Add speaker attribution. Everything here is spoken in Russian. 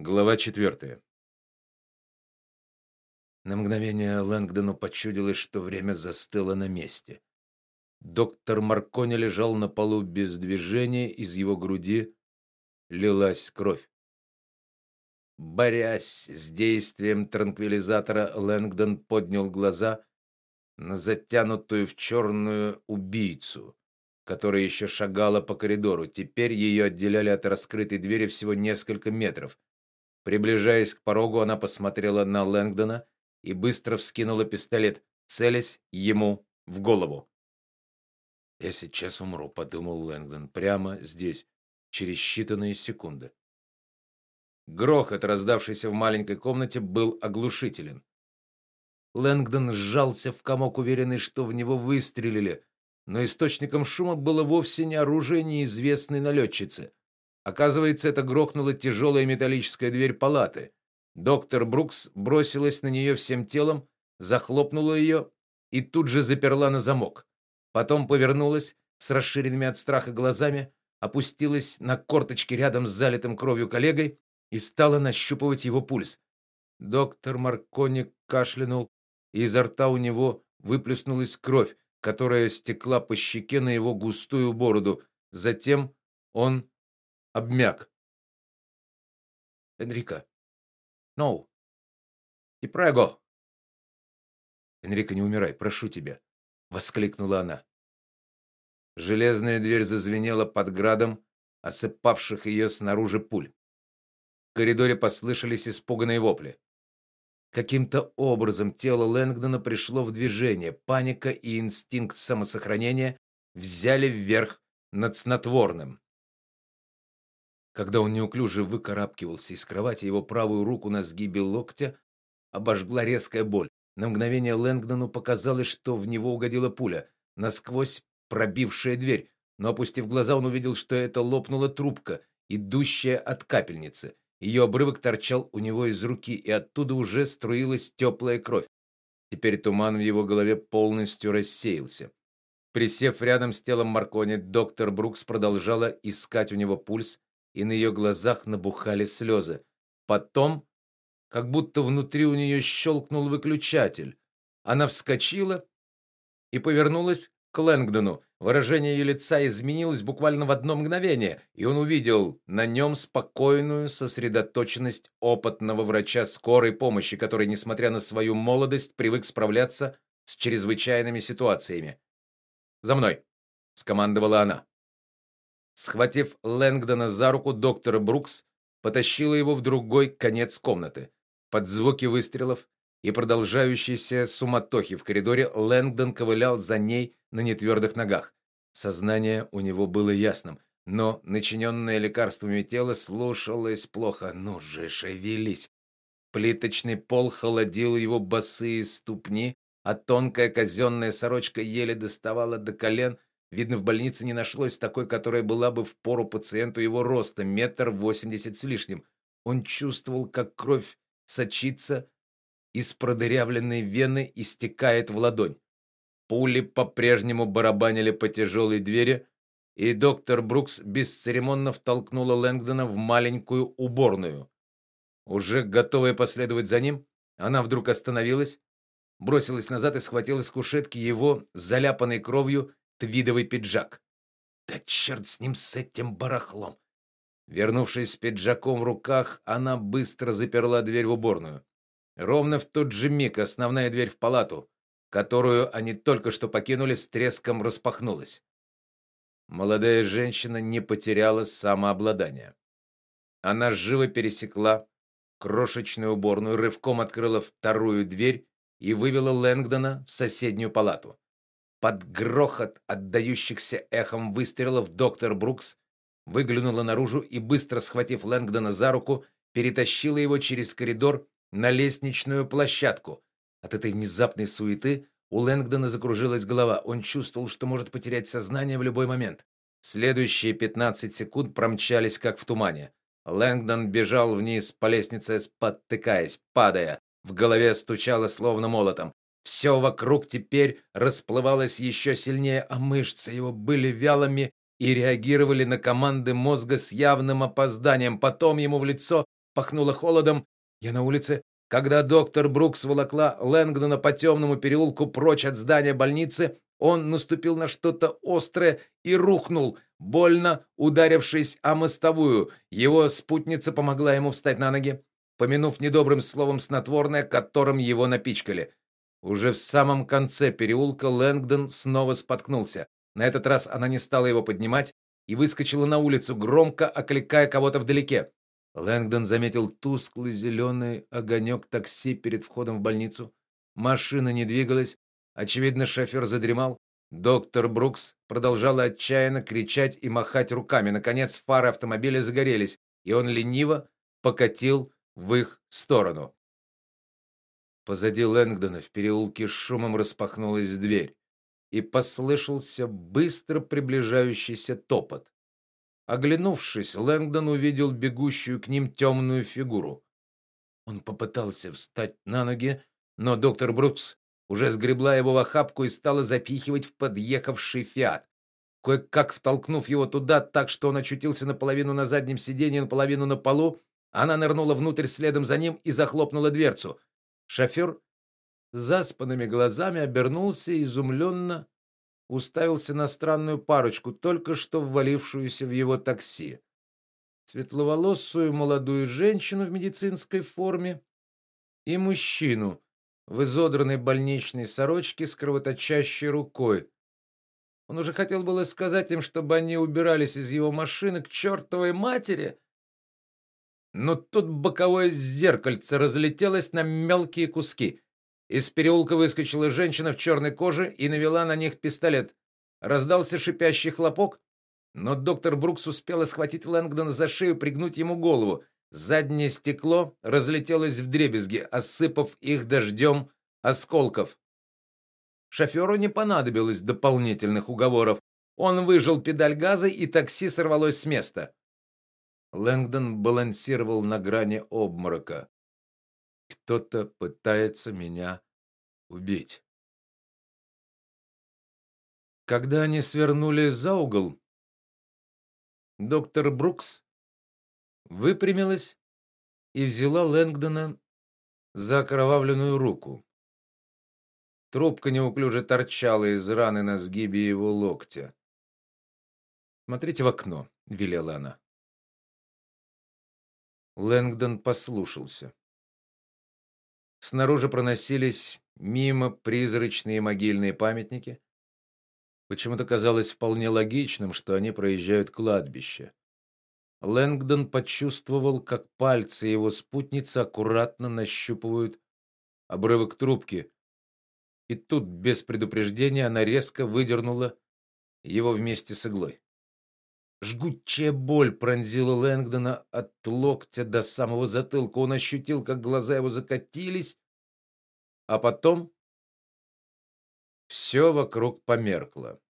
Speaker 1: Глава четвертая. На мгновение Лэнгдону почудилось, что время застыло на месте. Доктор Маркони лежал на полу без движения, из его груди лилась кровь. Борясь с действием транквилизатора, Лэнгдон поднял глаза на затянутую в черную убийцу, которая еще шагала по коридору. Теперь ее отделяли от раскрытой двери всего несколько метров. Приближаясь к порогу, она посмотрела на Лэнгдона и быстро вскинула пистолет, целясь ему в голову. Я сейчас умру, подумал Лэнгдон, прямо здесь, через считанные секунды. Грохот, раздавшийся в маленькой комнате, был оглушителен. Лэнгдон сжался в комок, уверенный, что в него выстрелили, но источником шума было вовсе не оружие неизвестной налетчицы. Оказывается, это грохнула тяжелая металлическая дверь палаты. Доктор Брукс бросилась на нее всем телом, захлопнула ее и тут же заперла на замок. Потом повернулась с расширенными от страха глазами, опустилась на корточки рядом с залитым кровью коллегой и стала нащупывать его пульс. Доктор Маркони кашлянул, и изо рта у него выплеснулась кровь, которая стекла по щеке на его густую бороду. Затем он обмяк. Энрика. No. И прего. Энрика, не умирай, прошу тебя, воскликнула она. Железная дверь зазвенела под градом осыпавших ее снаружи пуль. В коридоре послышались испуганные вопли. Каким-то образом тело Лэнгдона пришло в движение. Паника и инстинкт самосохранения взяли вверх над снотворным. Когда он неуклюже выкарабкивался из кровати, его правую руку на сгибе локтя обожгла резкая боль. На мгновение Лэнгдону показалось, что в него угодила пуля, насквозь пробившая дверь, но опустив глаза, он увидел, что это лопнула трубка, идущая от капельницы. Ее обрывок торчал у него из руки, и оттуда уже струилась теплая кровь. Теперь туман в его голове полностью рассеялся. Присев рядом с телом Маркони, доктор Брукс продолжала искать у него пульс, и на ее глазах набухали слезы. Потом, как будто внутри у нее щелкнул выключатель, она вскочила и повернулась к Лэнгдону. Выражение ее лица изменилось буквально в одно мгновение, и он увидел на нем спокойную сосредоточенность опытного врача скорой помощи, который, несмотря на свою молодость, привык справляться с чрезвычайными ситуациями. "За мной", скомандовала она. Схватив Лэнгдона за руку, доктор Брукс потащила его в другой конец комнаты. Под звуки выстрелов и продолжающейся суматохи в коридоре Лэнгдон ковылял за ней на нетвердых ногах. Сознание у него было ясным, но начиненное лекарствами тело слушалось плохо. Ну же, шевелись. Плиточный пол холодил его босые ступни, а тонкая казенная сорочка еле доставала до колен. Видно, в больнице не нашлось такой, которая была бы в пору пациенту его роста, метр восемьдесят с лишним. Он чувствовал, как кровь сочится из продырявленной вены и стекает в ладонь. Пули по-прежнему барабанили по тяжелой двери, и доктор Брукс бесцеремонно втолкнула Лэнгдона в маленькую уборную. Уже готовая последовать за ним, она вдруг остановилась, бросилась назад и схватила с кушетки его заляпанный кровью твидовый пиджак. Да черт с ним с этим барахлом. Вернувшись с пиджаком в руках, она быстро заперла дверь в уборную. Ровно в тот же миг основная дверь в палату, которую они только что покинули, с треском распахнулась. Молодая женщина не потеряла самообладания. Она живо пересекла крошечную уборную, рывком открыла вторую дверь и вывела Лэнгдона в соседнюю палату. Под грохот отдающихся эхом выстрелов доктор Брукс выглянула наружу и быстро схватив Лэнгдона за руку, перетащила его через коридор на лестничную площадку. От этой внезапной суеты у Лэнгдона закружилась голова. Он чувствовал, что может потерять сознание в любой момент. Следующие 15 секунд промчались как в тумане. Лэнгдон бежал вниз по лестнице, спотыкаясь, падая. В голове стучало словно молотом. Все вокруг теперь расплывалось еще сильнее, а мышцы его были вялыми и реагировали на команды мозга с явным опозданием. Потом ему в лицо пахнуло холодом. Я на улице, когда доктор Брукс волокла Лэнгдона по темному переулку прочь от здания больницы, он наступил на что-то острое и рухнул, больно ударившись о мостовую. Его спутница помогла ему встать на ноги, помянув недобрым словом снотворное, которым его напичкали. Уже в самом конце переулка Лэнгдон снова споткнулся. На этот раз она не стала его поднимать и выскочила на улицу, громко окликая кого-то вдалеке. Лэнгдон заметил тусклый зеленый огонек такси перед входом в больницу. Машина не двигалась, очевидно, шофер задремал. Доктор Брукс продолжал отчаянно кричать и махать руками. Наконец фары автомобиля загорелись, и он лениво покатил в их сторону. Позади Лэнгдона в переулке с шумом распахнулась дверь, и послышался быстро приближающийся топот. Оглянувшись, Лэнгдон увидел бегущую к ним темную фигуру. Он попытался встать на ноги, но доктор Брукс уже сгребла его в охапку и стала запихивать в подъехавший Фиат. Кое-как втолкнув его туда, так что он очутился наполовину на заднем сиденье, наполовину на полу, она нырнула внутрь следом за ним и захлопнула дверцу. Шофер заспанными глазами обернулся и изумленно уставился на странную парочку, только что ввалившуюся в его такси. Светловолосую молодую женщину в медицинской форме и мужчину в изодранной больничной сорочке с кровоточащей рукой. Он уже хотел было сказать им, чтобы они убирались из его машины к чертовой матери, но тут боковое зеркальце разлетелось на мелкие куски. Из переулка выскочила женщина в черной коже и навела на них пистолет. Раздался шипящий хлопок, но доктор Брукс успела схватить Лэнгдона за шею, пригнуть ему голову. Заднее стекло разлетелось вдребезги, осыпав их дождем осколков. Шоферу не понадобилось дополнительных уговоров. Он выжал педаль газа, и такси сорвалось с места. Лэнгдон балансировал на грани обморока. Кто-то пытается меня убить. Когда они свернули за угол, доктор Брукс выпрямилась и взяла Лэнгдона за окровавленную руку. Трубка неуклюже торчала из раны на сгибе его локтя. "Смотрите в окно", велела она. Лэнгдон послушался. Снаружи проносились мимо призрачные могильные памятники. Почему-то казалось вполне логичным, что они проезжают кладбище. Лэнгдон почувствовал, как пальцы его спутницы аккуратно нащупывают обрывок трубки. И тут без предупреждения она резко выдернула его вместе с иглой. Жгучая боль пронзила Лэнгдона от локтя до самого затылка. Он ощутил, как глаза его закатились, а потом все вокруг померкло.